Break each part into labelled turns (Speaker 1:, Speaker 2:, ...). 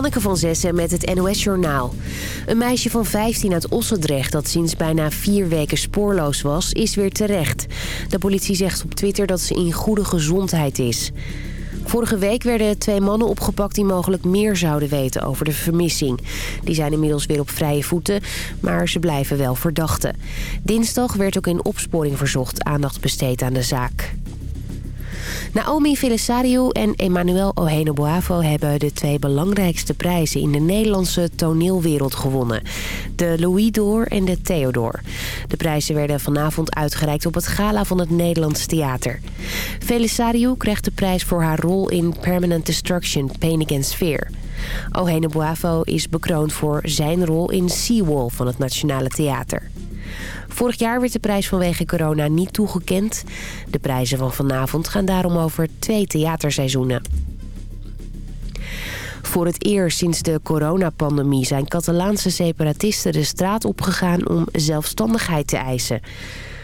Speaker 1: Hanneke van Zessen met het NOS-journaal. Een meisje van 15 uit Ossendrecht dat sinds bijna vier weken spoorloos was, is weer terecht. De politie zegt op Twitter dat ze in goede gezondheid is. Vorige week werden twee mannen opgepakt die mogelijk meer zouden weten over de vermissing. Die zijn inmiddels weer op vrije voeten, maar ze blijven wel verdachten. Dinsdag werd ook in opsporing verzocht aandacht besteed aan de zaak. Naomi Felisario en Emmanuel Ohene-Boavo hebben de twee belangrijkste prijzen in de Nederlandse toneelwereld gewonnen. De Louis d'Or en de Theodor. De prijzen werden vanavond uitgereikt op het gala van het Nederlands Theater. Felisario krijgt de prijs voor haar rol in Permanent Destruction, Pain Against Fear. Ohene-Boavo is bekroond voor zijn rol in Seawall van het Nationale Theater. Vorig jaar werd de prijs vanwege corona niet toegekend. De prijzen van vanavond gaan daarom over twee theaterseizoenen. Voor het eerst sinds de coronapandemie zijn Catalaanse separatisten de straat opgegaan om zelfstandigheid te eisen.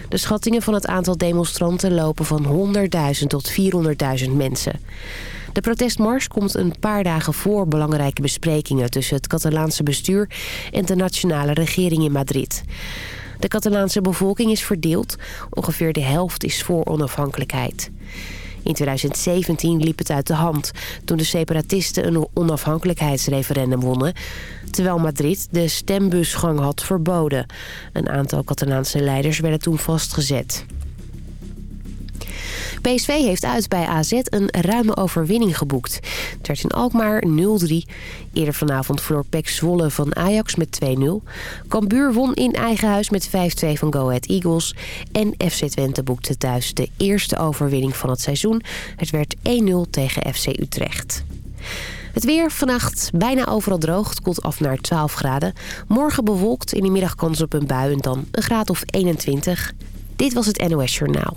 Speaker 1: De schattingen van het aantal demonstranten lopen van 100.000 tot 400.000 mensen. De protestmars komt een paar dagen voor belangrijke besprekingen... tussen het Catalaanse bestuur en de nationale regering in Madrid. De Catalaanse bevolking is verdeeld. Ongeveer de helft is voor onafhankelijkheid. In 2017 liep het uit de hand toen de separatisten een onafhankelijkheidsreferendum wonnen... terwijl Madrid de stembusgang had verboden. Een aantal Catalaanse leiders werden toen vastgezet. PSV heeft uit bij AZ een ruime overwinning geboekt. Het werd in Alkmaar 0-3. Eerder vanavond verloor PEC Zwolle van Ajax met 2-0. Cambuur won in eigen huis met 5-2 van Go Ahead Eagles. En FC Twente boekte thuis de eerste overwinning van het seizoen. Het werd 1-0 tegen FC Utrecht. Het weer vannacht bijna overal droog. Het koelt af naar 12 graden. Morgen bewolkt, in de middag kans op een bui en dan een graad of 21. Dit was het NOS Journaal.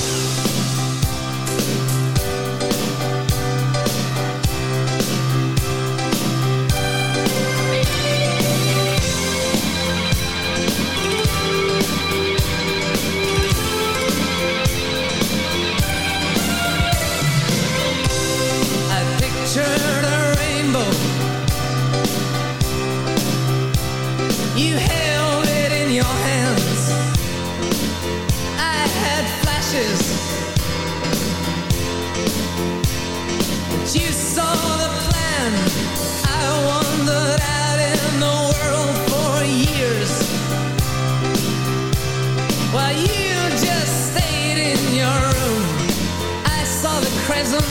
Speaker 2: eyes on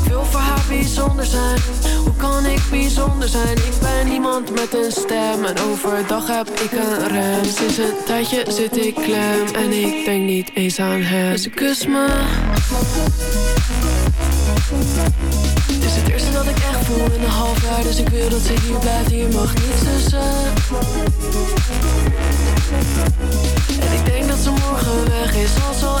Speaker 2: Wil voor haar bijzonder zijn. Hoe kan ik bijzonder zijn? Ik ben iemand met een stem en overdag heb ik een rem. Sinds een tijdje zit ik klem en ik denk niet eens aan hem. Ze kust me. Het is het eerste dat ik echt voel in een half jaar, dus ik wil dat ze hier blijft. Hier mag niets tussen. En ik denk dat ze morgen weg is, als al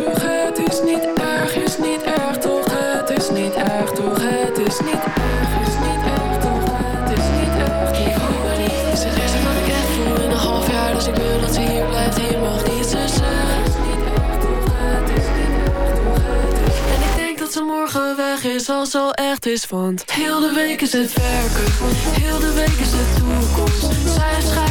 Speaker 2: als al echt is, want heel de week is het werken, heel de week is de toekomst. Zij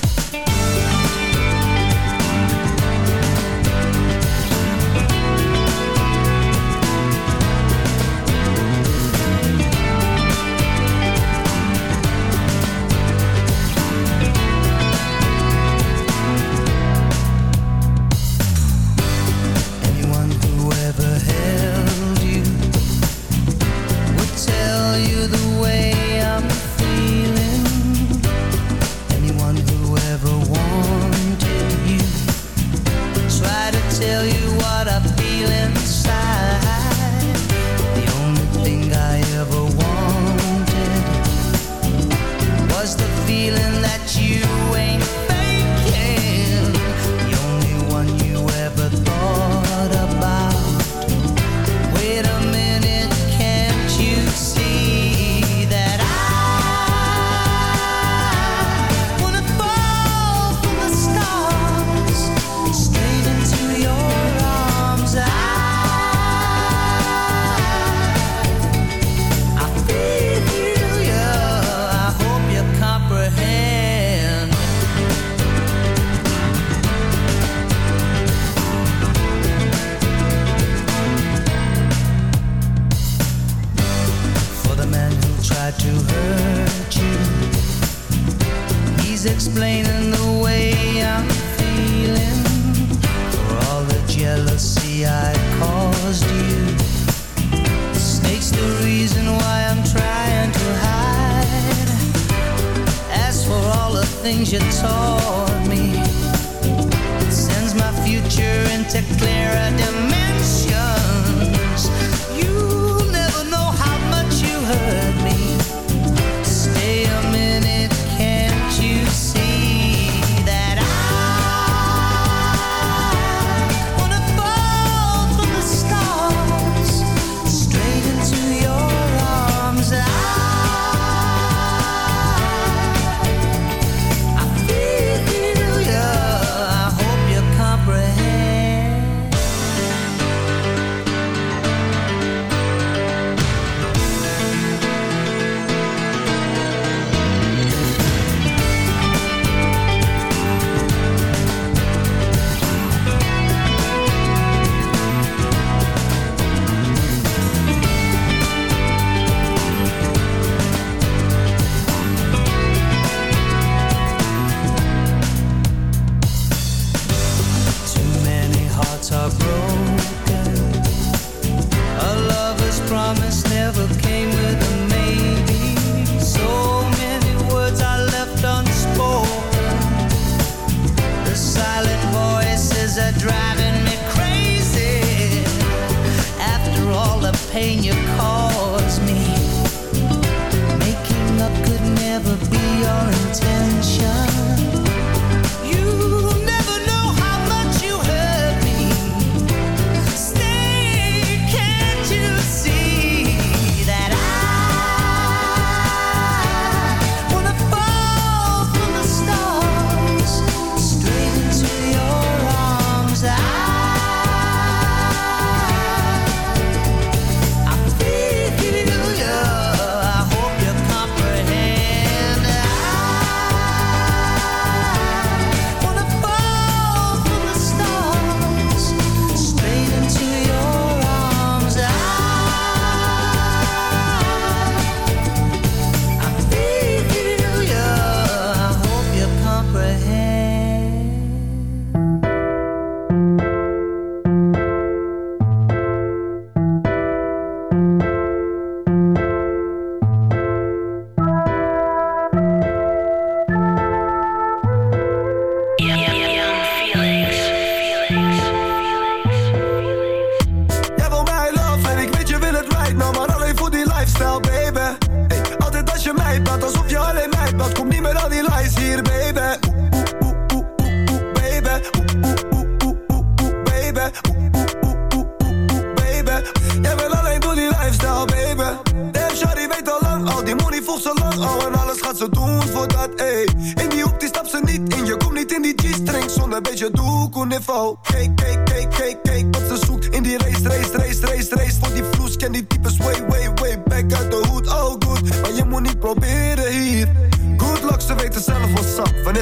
Speaker 3: pain you cause me. Making up could
Speaker 4: never be your intention.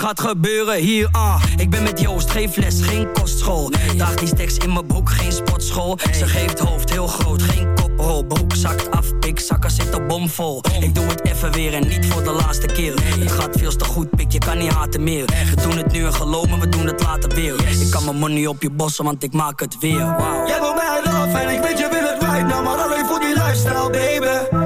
Speaker 4: gaat gebeuren hier, ah. Ik ben met Joost, geen fles, geen kostschool. Daag die steks in mijn broek, geen sportschool. Ze geeft hoofd heel groot, geen koprol. Broek zakt af, pik, zakken zitten bomvol. Ik doe het even weer en niet voor de laatste keer. Het gaat veel te goed, pik, je kan niet haten meer. We doen het nu en geloven, we doen het later weer. Ik kan mijn money op je bossen, want ik maak het weer, wow
Speaker 5: Jij wil mij love en ik weet je wil het right now. Maar alleen voor die lifestyle, baby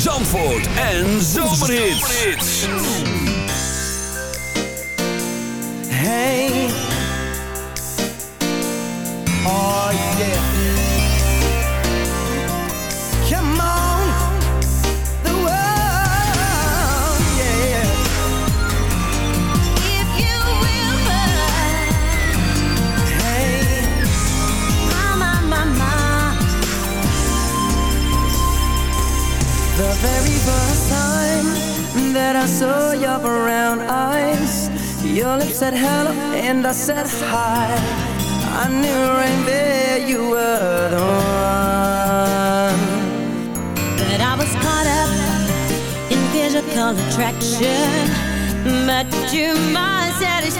Speaker 6: Zandvoort en Zomerhits.
Speaker 7: Hey. Oh yeah. That I saw your brown eyes. Your lips said hello and I said hi. I knew right there you were the one.
Speaker 8: But I was caught up in physical attraction. But to my satisfaction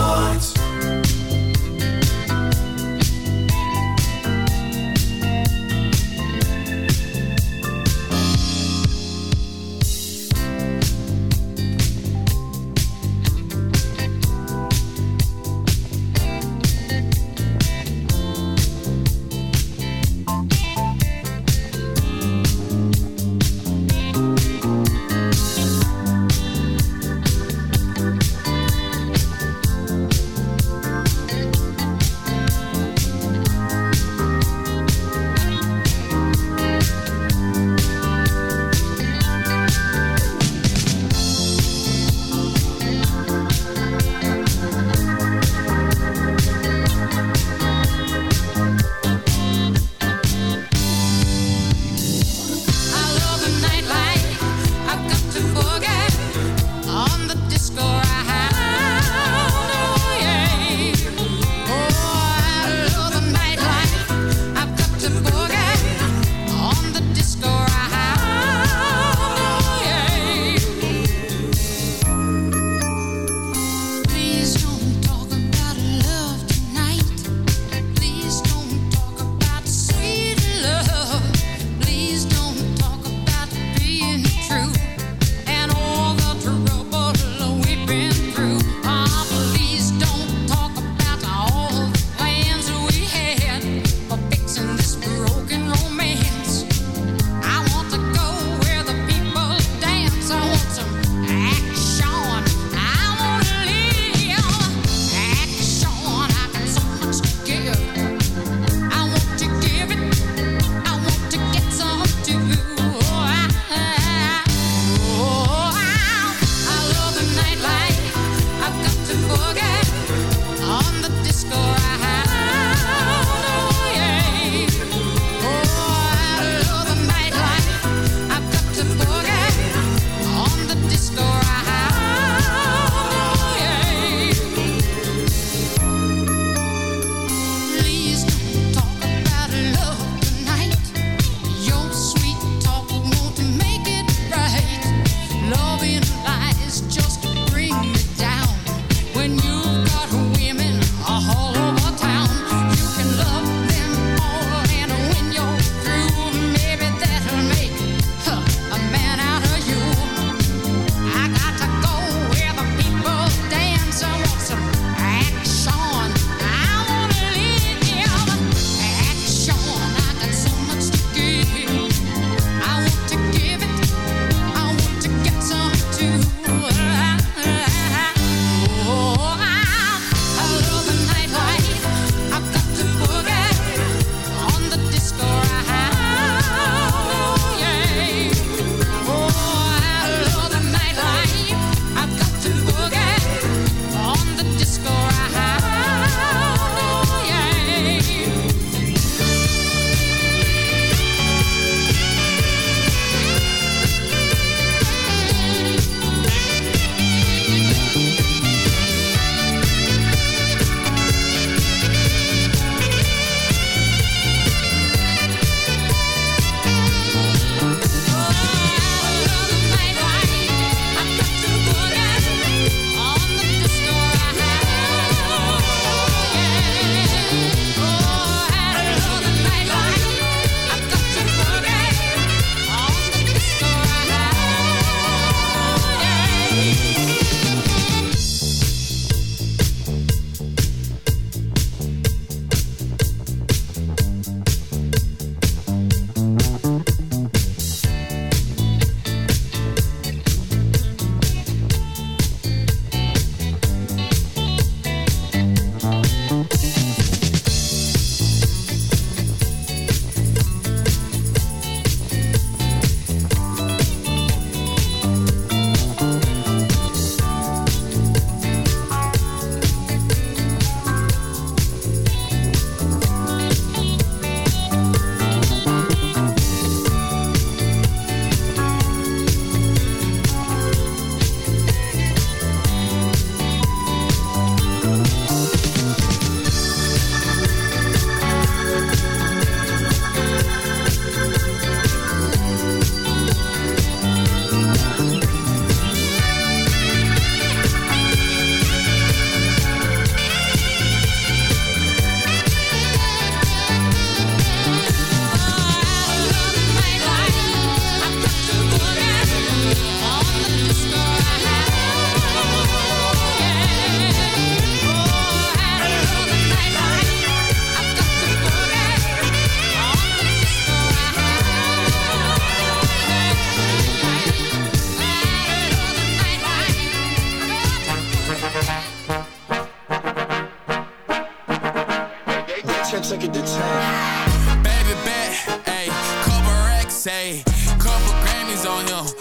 Speaker 9: get the time. Baby bet, ayy, couple racks, ayy, couple Grammys on him.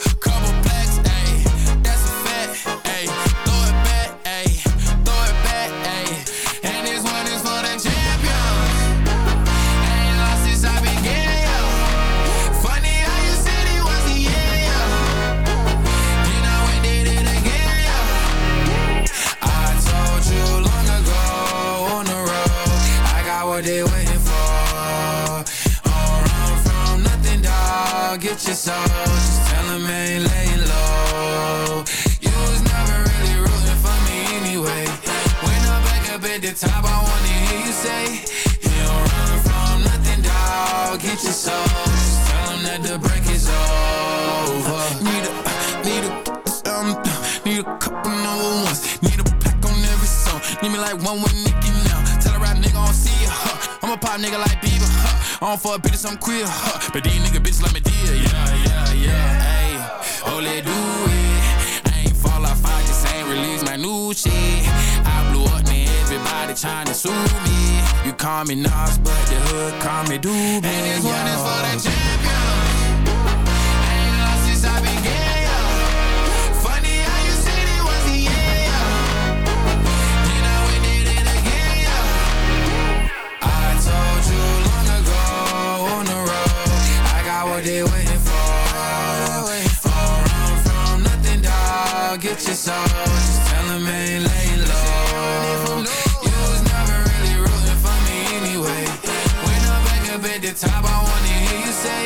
Speaker 9: I don't fuck bitches, I'm queer. Huh. But these nigga bitches like me dear. Yeah, yeah, yeah. Hey, oh, let do it. I ain't fall off, I just ain't release my new shit. I blew up, man. Everybody tryna sue me. You call me Nas, but the hood call me Doobie. And this one is for the champion. Soul, just tell 'em ain't laying low. You was never really rooting for me anyway. When I'm back up at the top, I wanna hear you say,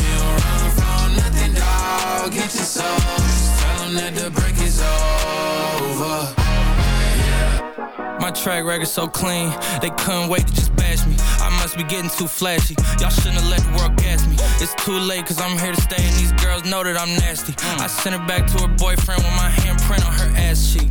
Speaker 9: You don't run from nothing, dog. Get your soul, just that the break
Speaker 10: track record so clean, they couldn't wait to just bash me. I must be getting too flashy. Y'all shouldn't have let the world gas me. It's too late, cause I'm here to stay, and these girls know that I'm nasty. I sent her back to her boyfriend with my handprint on her ass cheek.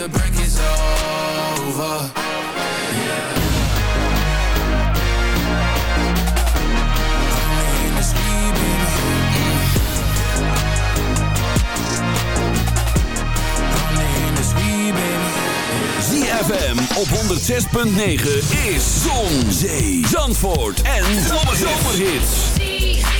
Speaker 9: your break is over.
Speaker 6: ZFM op 106.9 is Zon, Zee, Zandvoort en Zomerhits.